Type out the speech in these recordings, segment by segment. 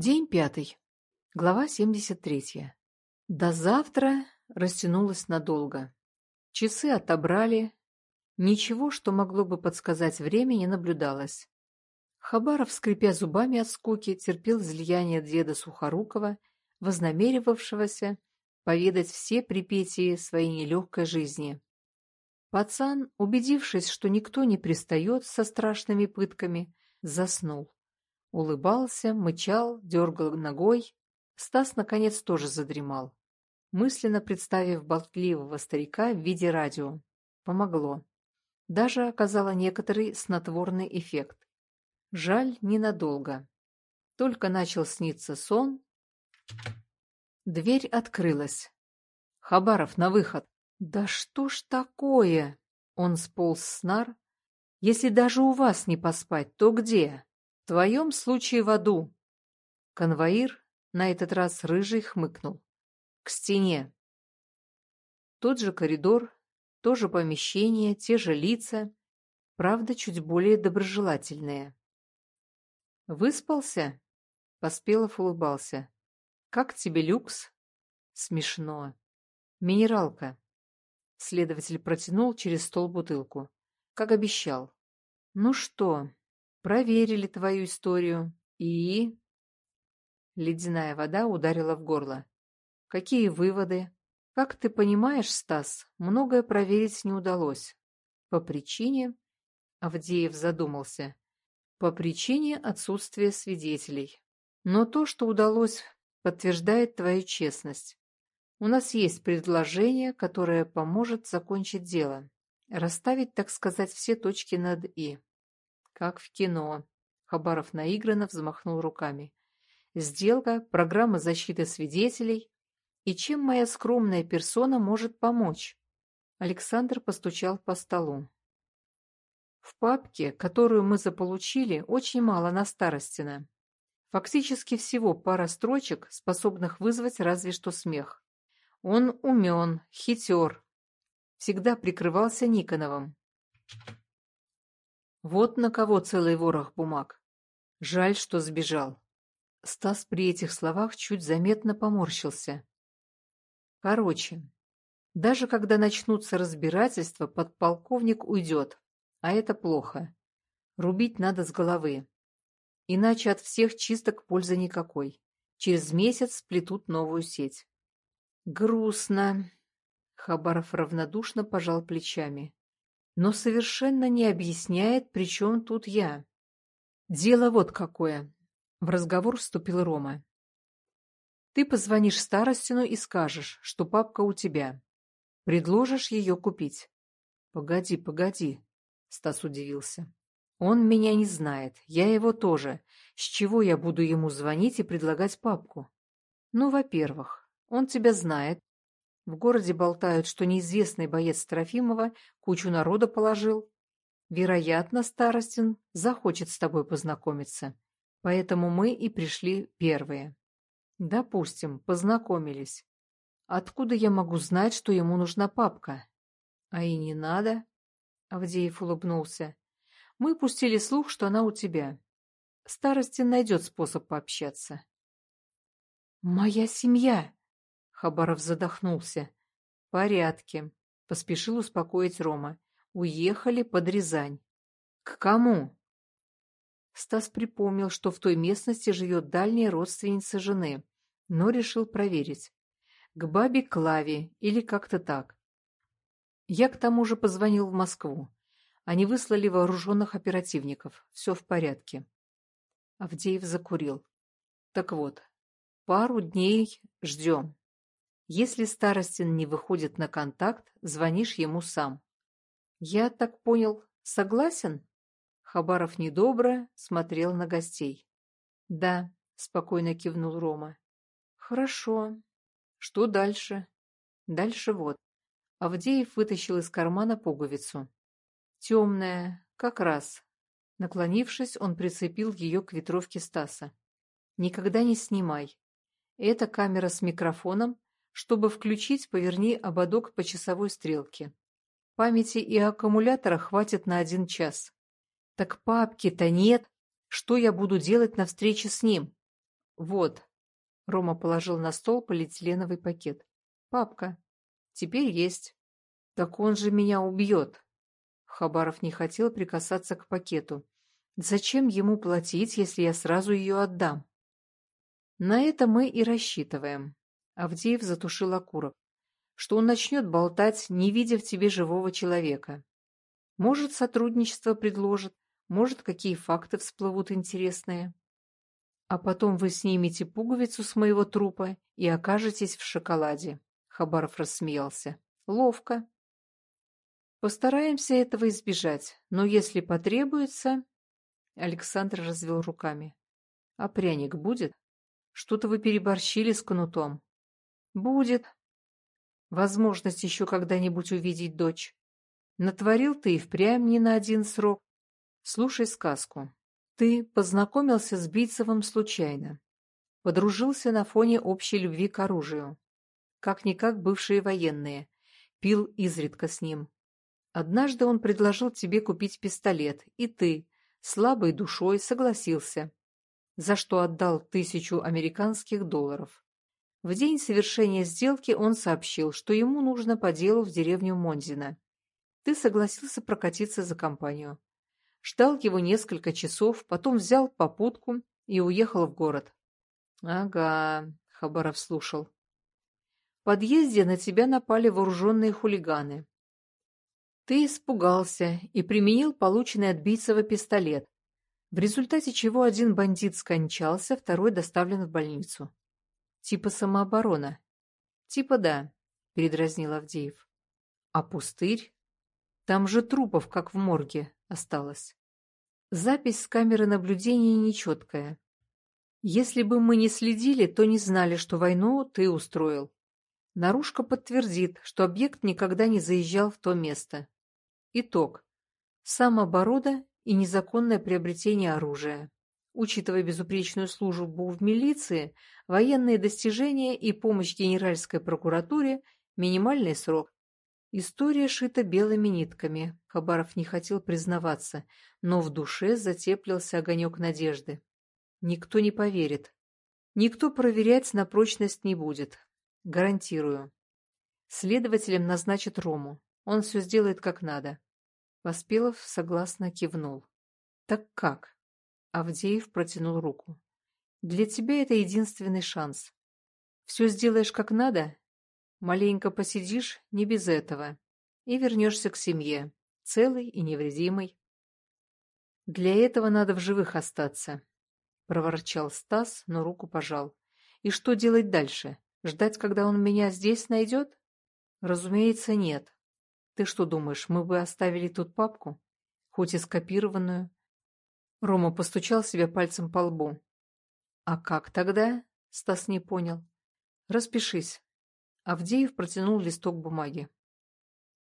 День пятый. Глава 73. До завтра растянулось надолго. Часы отобрали. Ничего, что могло бы подсказать время, не наблюдалось. Хабаров, скрипя зубами от скуки, терпел излияние деда Сухорукова, вознамеривавшегося поведать все припетии своей нелегкой жизни. Пацан, убедившись, что никто не пристает со страшными пытками, заснул. Улыбался, мычал, дергал ногой. Стас, наконец, тоже задремал. Мысленно представив болтливого старика в виде радио. Помогло. Даже оказало некоторый снотворный эффект. Жаль, ненадолго. Только начал сниться сон. Дверь открылась. «Хабаров, на выход!» «Да что ж такое?» Он сполз с нар. «Если даже у вас не поспать, то где?» Твоем случае в аду. Конвоир, на этот раз рыжий, хмыкнул. К стене. Тот же коридор, то же помещение, те же лица, правда, чуть более доброжелательные. «Выспался?» — Поспелов улыбался. «Как тебе люкс?» «Смешно. Минералка». Следователь протянул через стол бутылку. Как обещал. «Ну что, Проверили твою историю. И... Ледяная вода ударила в горло. Какие выводы? Как ты понимаешь, Стас, многое проверить не удалось. По причине... Авдеев задумался. По причине отсутствия свидетелей. Но то, что удалось, подтверждает твою честность. У нас есть предложение, которое поможет закончить дело. Расставить, так сказать, все точки над «и». Как в кино. Хабаров наигранно взмахнул руками. Сделка, программа защиты свидетелей. И чем моя скромная персона может помочь? Александр постучал по столу. В папке, которую мы заполучили, очень мало на Старостина. Фактически всего пара строчек, способных вызвать разве что смех. Он умен, хитер, всегда прикрывался Никоновым. Вот на кого целый ворох бумаг. Жаль, что сбежал. Стас при этих словах чуть заметно поморщился. Короче, даже когда начнутся разбирательства, подполковник уйдет, а это плохо. Рубить надо с головы. Иначе от всех чисток пользы никакой. Через месяц сплетут новую сеть. Грустно. Хабаров равнодушно пожал плечами но совершенно не объясняет, при чем тут я. Дело вот какое. В разговор вступил Рома. Ты позвонишь Старостину и скажешь, что папка у тебя. Предложишь ее купить. Погоди, погоди, Стас удивился. Он меня не знает, я его тоже. С чего я буду ему звонить и предлагать папку? Ну, во-первых, он тебя знает, в городе болтают, что неизвестный боец Трофимова кучу народа положил. Вероятно, Старостин захочет с тобой познакомиться. Поэтому мы и пришли первые. Допустим, познакомились. Откуда я могу знать, что ему нужна папка? А и не надо. Авдеев улыбнулся. Мы пустили слух, что она у тебя. Старостин найдет способ пообщаться. «Моя семья!» Хабаров задохнулся. «Порядке», — поспешил успокоить Рома. «Уехали под Рязань». «К кому?» Стас припомнил, что в той местности живет дальняя родственница жены, но решил проверить. К бабе Клаве или как-то так. Я к тому же позвонил в Москву. Они выслали вооруженных оперативников. Все в порядке. Авдеев закурил. Так вот, пару дней ждем. Если Старостин не выходит на контакт, звонишь ему сам. Я так понял, согласен? Хабаров недобро смотрел на гостей. Да, спокойно кивнул Рома. Хорошо. Что дальше? Дальше вот. Авдеев вытащил из кармана пуговицу. Темная, как раз. Наклонившись, он прицепил ее к ветровке Стаса. Никогда не снимай. Это камера с микрофоном, чтобы включить, поверни ободок по часовой стрелке. Памяти и аккумулятора хватит на один час. Так папки-то нет. Что я буду делать на встрече с ним? Вот. Рома положил на стол полиэтиленовый пакет. Папка. Теперь есть. Так он же меня убьет. Хабаров не хотел прикасаться к пакету. Зачем ему платить, если я сразу ее отдам? На это мы и рассчитываем. Авдеев затушил окурок. Что он начнет болтать, не видя в тебе живого человека. Может, сотрудничество предложит, может, какие факты всплывут интересные. А потом вы снимете пуговицу с моего трупа и окажетесь в шоколаде. Хабаров рассмеялся. Ловко. Постараемся этого избежать, но если потребуется... Александр развел руками. А пряник будет? Что-то вы переборщили с кнутом. Будет. Возможность еще когда-нибудь увидеть дочь. Натворил ты и впрямь не на один срок. Слушай сказку. Ты познакомился с Бийцевым случайно. Подружился на фоне общей любви к оружию. Как-никак бывшие военные. Пил изредка с ним. Однажды он предложил тебе купить пистолет, и ты, слабой душой, согласился, за что отдал тысячу американских долларов. В день совершения сделки он сообщил, что ему нужно по делу в деревню Монзина. Ты согласился прокатиться за компанию. Ждал его несколько часов, потом взял попутку и уехал в город. — Ага, — Хабаров слушал. В подъезде на тебя напали вооруженные хулиганы. Ты испугался и применил полученный от Бийцева пистолет, в результате чего один бандит скончался, второй доставлен в больницу. Типа самооборона. Типа да, передразнил Авдеев. А пустырь? Там же трупов, как в морге, осталось. Запись с камеры наблюдения нечеткая. Если бы мы не следили, то не знали, что войну ты устроил. Наружка подтвердит, что объект никогда не заезжал в то место. Итог. Самооборода и незаконное приобретение оружия. Учитывая безупречную службу в милиции, военные достижения и помощь Генеральской прокуратуре, минимальный срок. История шита белыми нитками. Хабаров не хотел признаваться, но в душе затеплился огонек надежды. Никто не поверит. Никто проверять на прочность не будет. Гарантирую. Следователем назначат Рому. Он все сделает как надо. Поспелов согласно кивнул. Так как? Авдеев протянул руку. Для тебя это единственный шанс. Все сделаешь как надо, маленько посидишь, не без этого, и вернешься к семье, целый и невредимый. Для этого надо в живых остаться, проворчал Стас, но руку пожал. И что делать дальше? Ждать, когда он меня здесь найдет? Разумеется, нет. Ты что думаешь, мы бы оставили тут папку? Хоть и скопированную? Рома постучал себя пальцем по лбу. А как тогда? Стас не понял. Распишись. Авдеев протянул листок бумаги.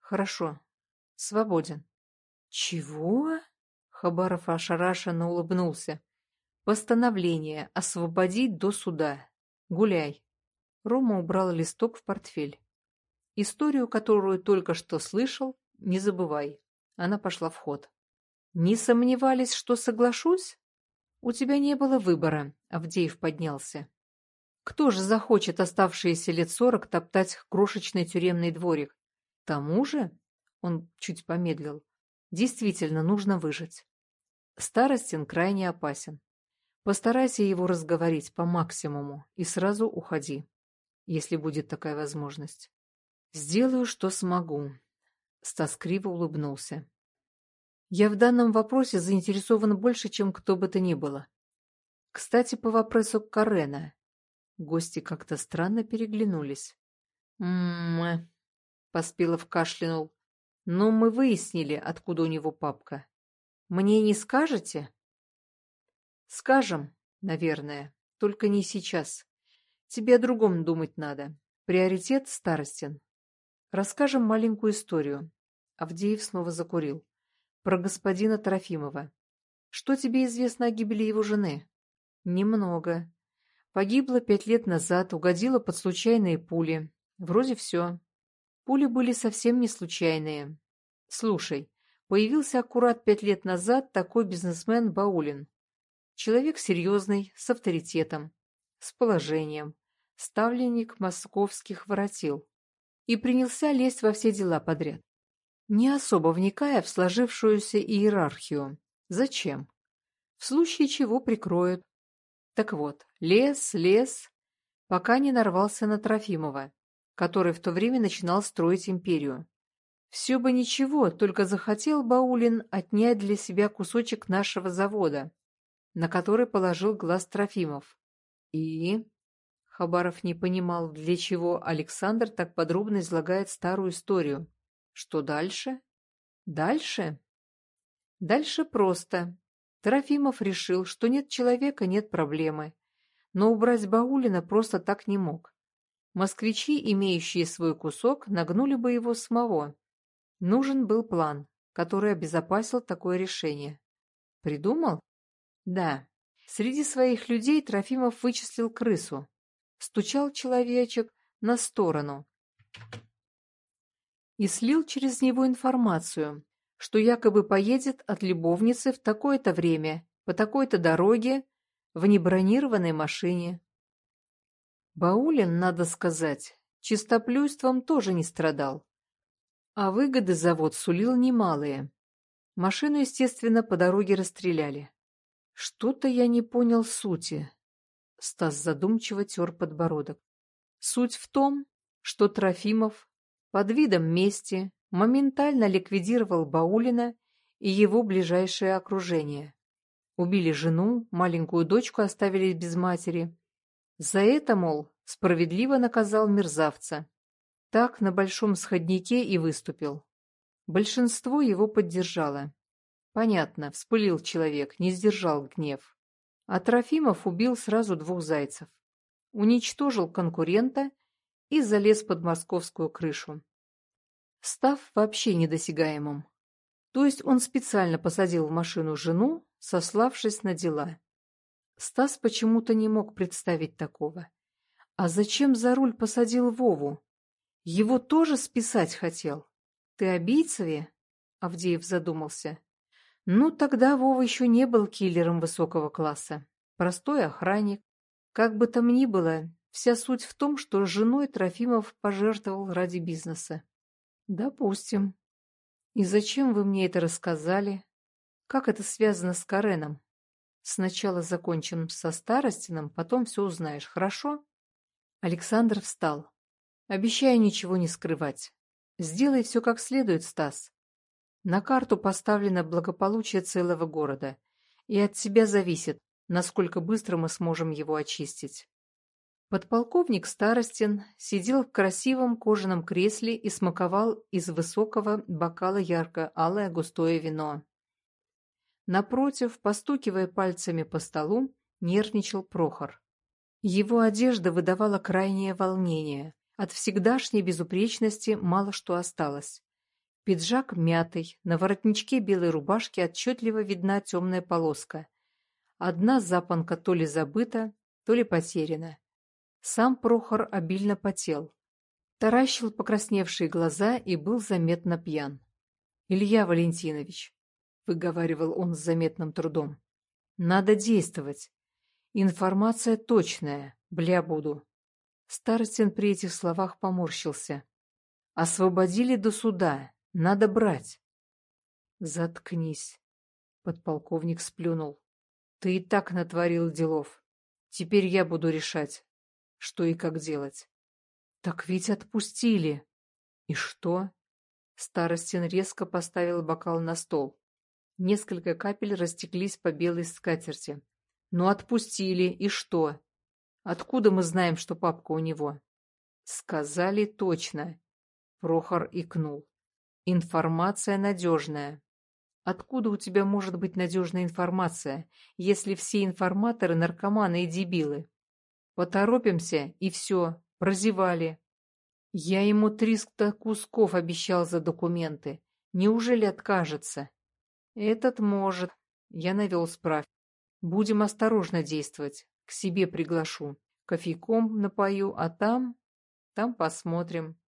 Хорошо. Свободен. Чего? Хабаров ошарашенно улыбнулся. Постановление освободить до суда. Гуляй. Рома убрал листок в портфель. Историю, которую только что слышал, не забывай. Она пошла в ход. Не сомневались, что соглашусь? У тебя не было выбора, Авдеев поднялся. Кто же захочет оставшиеся лет сорок топтать крошечный тюремный дворик? Тому же, он чуть помедлил, действительно нужно выжить. Старостин крайне опасен. Постарайся его разговорить по максимуму и сразу уходи, если будет такая возможность. «Сделаю, что смогу», — Стас криво улыбнулся. «Я в данном вопросе заинтересован больше, чем кто бы то ни было. Кстати, по вопросу Карена». Гости как-то странно переглянулись. «М-м-м», кашлянул. «Но мы выяснили, откуда у него папка. Мне не скажете?» «Скажем, наверное, только не сейчас. Тебе о другом думать надо. Приоритет старостен. Расскажем маленькую историю. Авдеев снова закурил. Про господина Трофимова. Что тебе известно о гибели его жены? Немного. Погибла пять лет назад, угодила под случайные пули. Вроде все. Пули были совсем не случайные. Слушай, появился аккурат пять лет назад такой бизнесмен Баулин. Человек серьезный, с авторитетом. с положением, ставленник московских воротил, и принялся лезть во все дела подряд, не особо вникая в сложившуюся иерархию. Зачем? В случае чего прикроют. Так вот, лес, лес, пока не нарвался на Трофимова, который в то время начинал строить империю. Все бы ничего, только захотел Баулин отнять для себя кусочек нашего завода, на который положил глаз Трофимов. И... Хабаров не понимал, для чего Александр так подробно излагает старую историю. Что дальше? Дальше? Дальше просто. Трофимов решил, что нет человека, нет проблемы. Но убрать Баулина просто так не мог. Москвичи, имеющие свой кусок, нагнули бы его самого. Нужен был план, который обезопасил такое решение. Придумал? Да. Среди своих людей Трофимов вычислил крысу. Стучал человечек на сторону и слил через него информацию, что якобы поедет от любовницы в такое-то время, по такой-то дороге, в небронированной машине. Баулин, надо сказать, чистоплюйством тоже не страдал. А выгоды завод сулил немалые. Машину, естественно, по дороге расстреляли. Что-то я не понял сути. Стас задумчиво тер подбородок. Суть в том, что Трофимов под видом мести моментально ликвидировал Баулина и его ближайшее окружение. Убили жену, маленькую дочку оставили без матери. За это, мол, справедливо наказал мерзавца. Так на большом сходнике и выступил. Большинство его поддержало. Понятно, вспылил человек, не сдержал гнев. А Трофимов убил сразу двух зайцев. Уничтожил конкурента и залез под московскую крышу. Став вообще недосягаемым. То есть он специально посадил в машину жену, сославшись на дела. Стас почему-то не мог представить такого. А зачем за руль посадил Вову? Его тоже списать хотел. Ты о Авдеев задумался. Ну, тогда Вова еще не был киллером высокого класса. Простой охранник. Как бы там ни было, вся суть в том, что женой Трофимов пожертвовал ради бизнеса. Допустим. И зачем вы мне это рассказали? Как это связано с Кареном? Сначала закончим со Старостином, потом все узнаешь, хорошо? Александр встал. Обещаю ничего не скрывать. Сделай все как следует, Стас. На карту поставлено благополучие целого города, и от тебя зависит, насколько быстро мы сможем его очистить. Подполковник Старостин сидел в красивом кожаном кресле и смаковал из высокого бокала ярко-алое густое вино. Напротив, постукивая пальцами по столу, нервничал Прохор. Его одежда выдавала крайнее волнение. От всегдашней безупречности мало что осталось. Пиджак мятый, на воротничке белой рубашки отчетливо видна темная полоска. Одна запонка то ли забыта, то ли потеряна. Сам Прохор обильно потел. Таращил покрасневшие глаза и был заметно пьян. «Илья Валентинович», — выговаривал он с заметным трудом, — «надо действовать. Информация точная, бля буду». Старостин при этих словах поморщился. «Освободили до суда. Надо брать. Заткнись. Подполковник сплюнул. Ты и так натворил делов. Теперь я буду решать, что и как делать. Так ведь отпустили. И что? Старостин резко поставил бокал на стол. Несколько капель растеклись по белой скатерти. Ну, отпустили, и что? Откуда мы знаем, что папка у него? Сказали точно. Прохор икнул. Информация надежная. Откуда у тебя может быть надежная информация, если все информаторы наркоманы и дебилы? Поторопимся, и все, прозевали. Я ему триста кусков обещал за документы. Неужели откажется? Этот может. Я навел справки. Будем осторожно действовать. К себе приглашу. Кофейком напою, а там... Там посмотрим.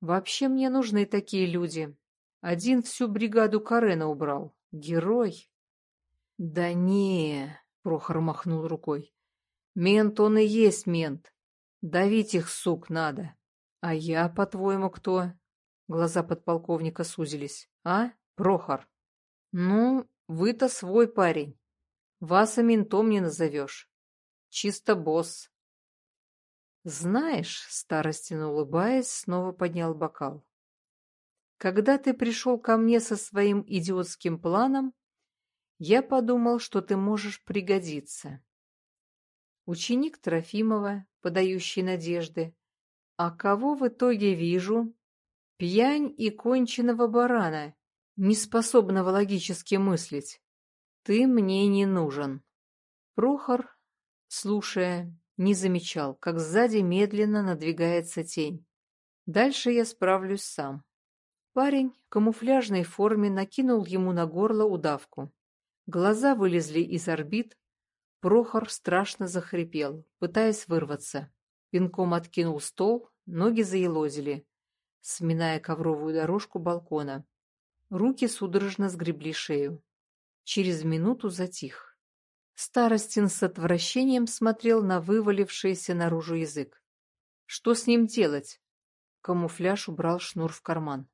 Вообще мне нужны такие люди. Один всю бригаду Карена убрал. Герой. Да не, Прохор махнул рукой. Мент он и есть мент. Давить их, сук, надо. А я, по-твоему, кто? Глаза подполковника сузились. А, Прохор? Ну, вы-то свой парень. Вас и ментом не назовешь. Чисто босс. Знаешь, старостин улыбаясь, снова поднял бокал. Когда ты пришел ко мне со своим идиотским планом, я подумал, что ты можешь пригодиться. Ученик Трофимова, подающий надежды. А кого в итоге вижу? Пьянь и конченого барана, неспособного логически мыслить. Ты мне не нужен. Прохор, слушая, не замечал, как сзади медленно надвигается тень. Дальше я справлюсь сам. Парень в камуфляжной форме накинул ему на горло удавку. Глаза вылезли из орбит. Прохор страшно захрипел, пытаясь вырваться. Пинком откинул стол, ноги заелозили, сминая ковровую дорожку балкона. Руки судорожно сгребли шею. Через минуту затих. Старостин с отвращением смотрел на вывалившийся наружу язык. Что с ним делать? Камуфляж убрал шнур в карман.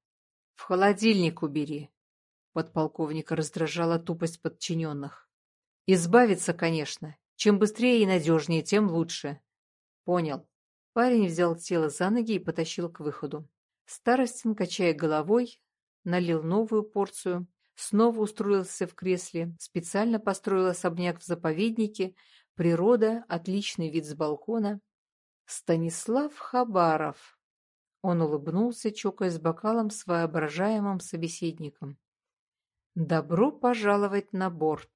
В холодильник убери. Подполковника раздражала тупость подчиненных. Избавиться, конечно. Чем быстрее и надежнее, тем лучше. Понял. Парень взял тело за ноги и потащил к выходу. Старостин, качая головой, налил новую порцию, снова устроился в кресле, специально построил особняк в заповеднике, природа, отличный вид с балкона. Станислав Хабаров. Он улыбнулся, чокаясь бокалом с воображаемым собеседником. «Добро пожаловать на борт!»